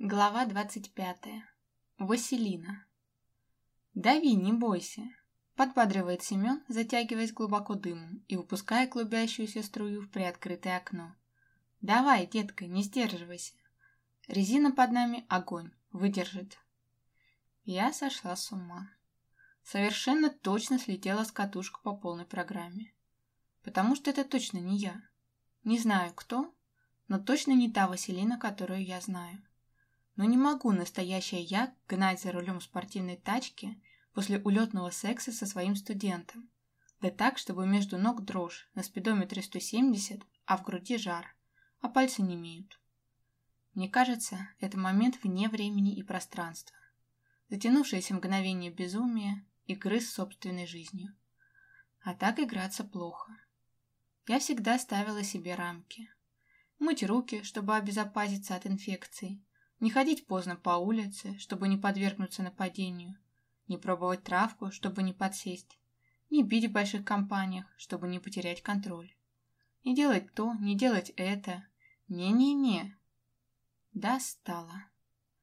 Глава двадцать пятая. Василина. «Дави, не бойся», — подбадривает Семен, затягиваясь глубоко дымом и выпуская клубящуюся струю в приоткрытое окно. «Давай, детка, не сдерживайся. Резина под нами — огонь, выдержит». Я сошла с ума. Совершенно точно слетела с катушек по полной программе. Потому что это точно не я. Не знаю кто, но точно не та Василина, которую я знаю. Но не могу настоящая я гнать за рулем спортивной тачки после улетного секса со своим студентом. Да так, чтобы между ног дрожь, на спидометре 170, а в груди жар, а пальцы не имеют. Мне кажется, это момент вне времени и пространства. Затянувшееся мгновение безумия, игры с собственной жизнью. А так играться плохо. Я всегда ставила себе рамки. Мыть руки, чтобы обезопаситься от инфекций, не ходить поздно по улице, чтобы не подвергнуться нападению. Не пробовать травку, чтобы не подсесть. Не пить в больших компаниях, чтобы не потерять контроль. Не делать то, не делать это. Не-не-не. Достало.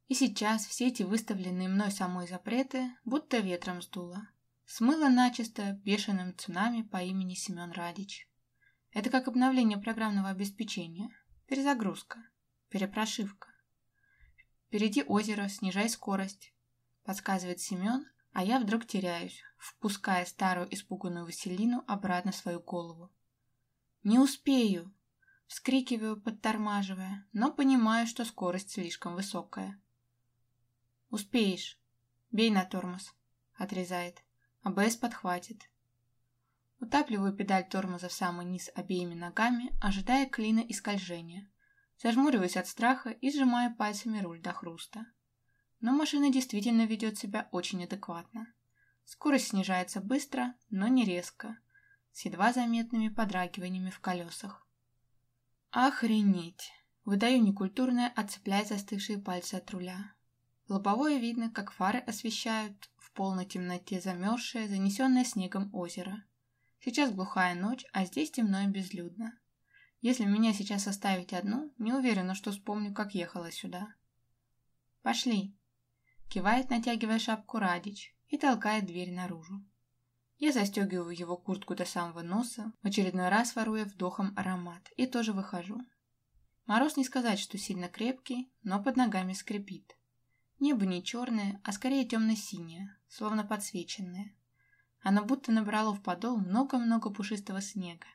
И сейчас все эти выставленные мной самой запреты будто ветром сдуло. Смыло начисто бешеным цунами по имени Семен Радич. Это как обновление программного обеспечения. Перезагрузка. Перепрошивка. «Впереди озеро, снижай скорость», — подсказывает Семен, а я вдруг теряюсь, впуская старую испуганную Василину обратно в свою голову. «Не успею!» — вскрикиваю, подтормаживая, но понимаю, что скорость слишком высокая. «Успеешь. Бей на тормоз», — отрезает. АБС подхватит. Утапливаю педаль тормоза в самый низ обеими ногами, ожидая клина и скольжения. Зажмуриваюсь от страха и сжимаю пальцами руль до хруста. Но машина действительно ведет себя очень адекватно. Скорость снижается быстро, но не резко, с едва заметными подрагиваниями в колесах. Охренеть! Выдаю некультурное, отцепляя застывшие пальцы от руля. Лобовое видно, как фары освещают в полной темноте замерзшее, занесенное снегом озеро. Сейчас глухая ночь, а здесь темно и безлюдно. Если меня сейчас оставить одну, не уверена, что вспомню, как ехала сюда. «Пошли!» Кивает, натягивая шапку Радич, и толкает дверь наружу. Я застегиваю его куртку до самого носа, в очередной раз воруя вдохом аромат, и тоже выхожу. Мороз не сказать, что сильно крепкий, но под ногами скрипит. Небо не черное, а скорее темно-синее, словно подсвеченное. Оно будто набрало в подол много-много пушистого снега,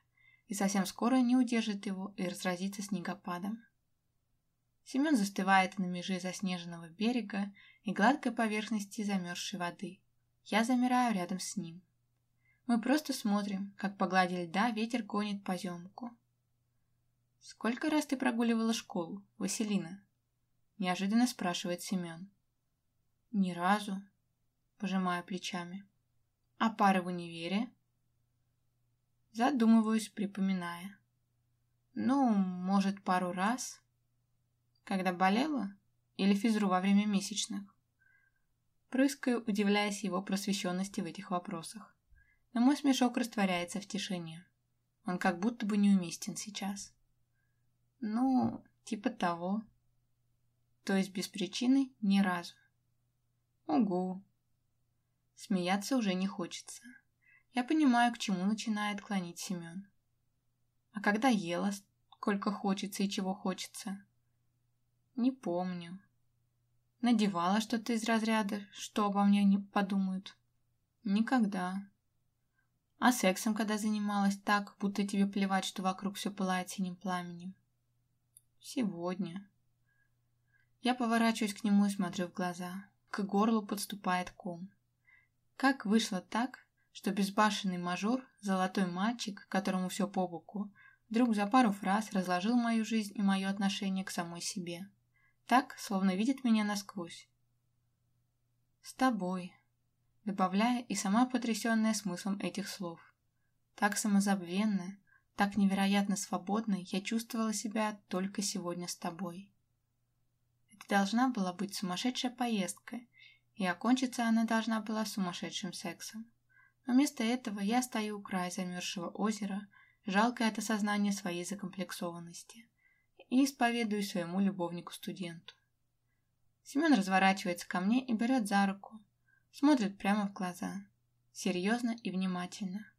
и совсем скоро не удержит его и разразится снегопадом. Семен застывает на меже заснеженного берега и гладкой поверхности замерзшей воды. Я замираю рядом с ним. Мы просто смотрим, как по глади льда ветер гонит поземку. «Сколько раз ты прогуливала школу, Василина?» Неожиданно спрашивает Семен. «Ни разу», — пожимаю плечами. «А пары в универе?» Задумываюсь, припоминая. Ну, может, пару раз. Когда болела? Или физру во время месячных? Прыскаю, удивляясь его просвещенности в этих вопросах. Но мой смешок растворяется в тишине. Он как будто бы неуместен сейчас. Ну, типа того. То есть без причины ни разу. Угу. Смеяться уже не хочется. Я понимаю, к чему начинает клонить Семен. А когда ела, сколько хочется и чего хочется? Не помню. Надевала что-то из разряда, что обо мне не подумают? Никогда. А сексом когда занималась так, будто тебе плевать, что вокруг все пылает синим пламенем? Сегодня. Я поворачиваюсь к нему и смотрю в глаза. К горлу подступает ком. Как вышло так, что безбашенный мажор, золотой мальчик, которому все по боку, вдруг за пару фраз разложил мою жизнь и мое отношение к самой себе. Так, словно видит меня насквозь. «С тобой», добавляя и сама потрясенная смыслом этих слов. Так самозабвенно, так невероятно свободно я чувствовала себя только сегодня с тобой. Это должна была быть сумасшедшая поездка, и окончиться она должна была сумасшедшим сексом. Вместо этого я стою у края замерзшего озера, жалкое от осознания своей закомплексованности, и исповедую своему любовнику-студенту. Семен разворачивается ко мне и берет за руку, смотрит прямо в глаза, серьезно и внимательно.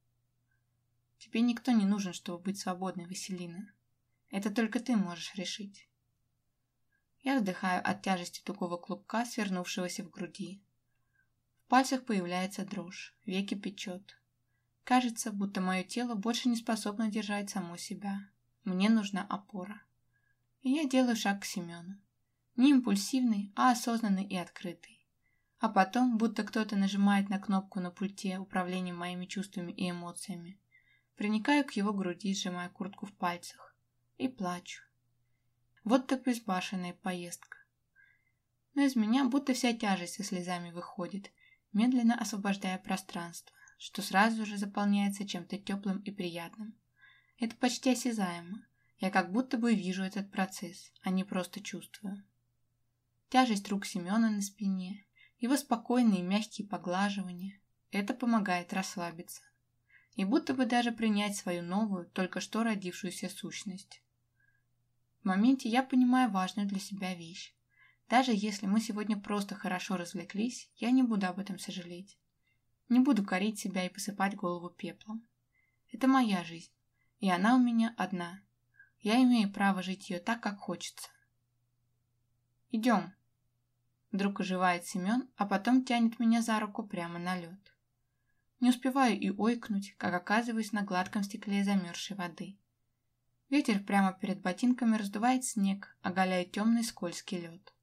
Тебе никто не нужен, чтобы быть свободной, Василина. Это только ты можешь решить. Я вздыхаю от тяжести тугого клубка, свернувшегося в груди. Пальцах появляется дрожь, веки печет. Кажется, будто мое тело больше не способно держать само себя. Мне нужна опора. И я делаю шаг к Семену. Не импульсивный, а осознанный и открытый. А потом, будто кто-то нажимает на кнопку на пульте управления моими чувствами и эмоциями, приникаю к его груди, сжимая куртку в пальцах, и плачу. Вот так безбашенная поездка. Но из меня будто вся тяжесть со слезами выходит, медленно освобождая пространство, что сразу же заполняется чем-то теплым и приятным. Это почти осязаемо. Я как будто бы вижу этот процесс, а не просто чувствую. Тяжесть рук Семена на спине, его спокойные мягкие поглаживания – это помогает расслабиться и будто бы даже принять свою новую, только что родившуюся сущность. В моменте я понимаю важную для себя вещь. Даже если мы сегодня просто хорошо развлеклись, я не буду об этом сожалеть. Не буду корить себя и посыпать голову пеплом. Это моя жизнь, и она у меня одна. Я имею право жить ее так, как хочется. «Идем!» Вдруг оживает Семен, а потом тянет меня за руку прямо на лед. Не успеваю и ойкнуть, как оказываюсь на гладком стекле замерзшей воды. Ветер прямо перед ботинками раздувает снег, оголяя темный скользкий лед.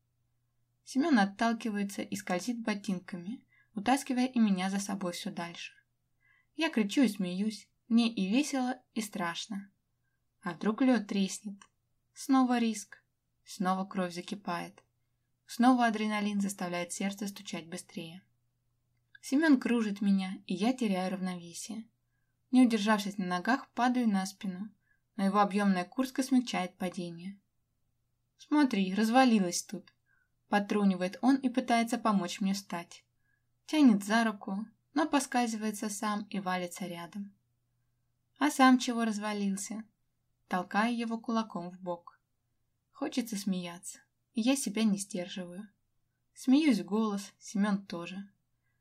Семен отталкивается и скользит ботинками, утаскивая и меня за собой все дальше. Я кричу и смеюсь, мне и весело, и страшно. А вдруг лед треснет? Снова риск. Снова кровь закипает. Снова адреналин заставляет сердце стучать быстрее. Семен кружит меня, и я теряю равновесие. Не удержавшись на ногах, падаю на спину, но его объемная куртка смягчает падение. «Смотри, развалилась тут!» Потрунивает он и пытается помочь мне встать. Тянет за руку, но поскальзывается сам и валится рядом. А сам чего развалился? Толкаю его кулаком в бок. Хочется смеяться, и я себя не сдерживаю. Смеюсь в голос, Семен тоже.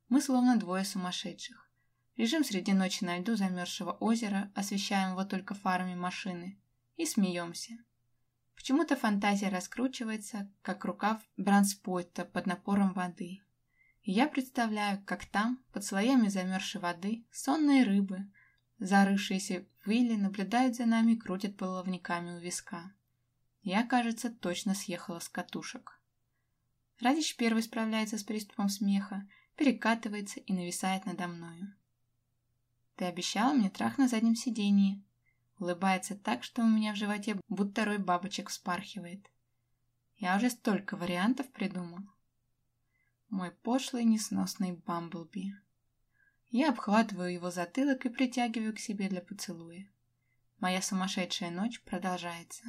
Мы словно двое сумасшедших. Лежим среди ночи на льду замерзшего озера, освещаем его только фарами машины, и смеемся. Почему-то фантазия раскручивается, как рукав бранспойта под напором воды. И я представляю, как там, под слоями замерзшей воды, сонные рыбы, зарывшиеся в вилли, наблюдают за нами и крутят половниками у виска. Я, кажется, точно съехала с катушек. Радич первый справляется с приступом смеха, перекатывается и нависает надо мною. «Ты обещала мне трах на заднем сидении», улыбается так, что у меня в животе будто рой бабочек вспархивает. Я уже столько вариантов придумал. Мой пошлый несносный Бамблби. Я обхватываю его затылок и притягиваю к себе для поцелуя. Моя сумасшедшая ночь продолжается.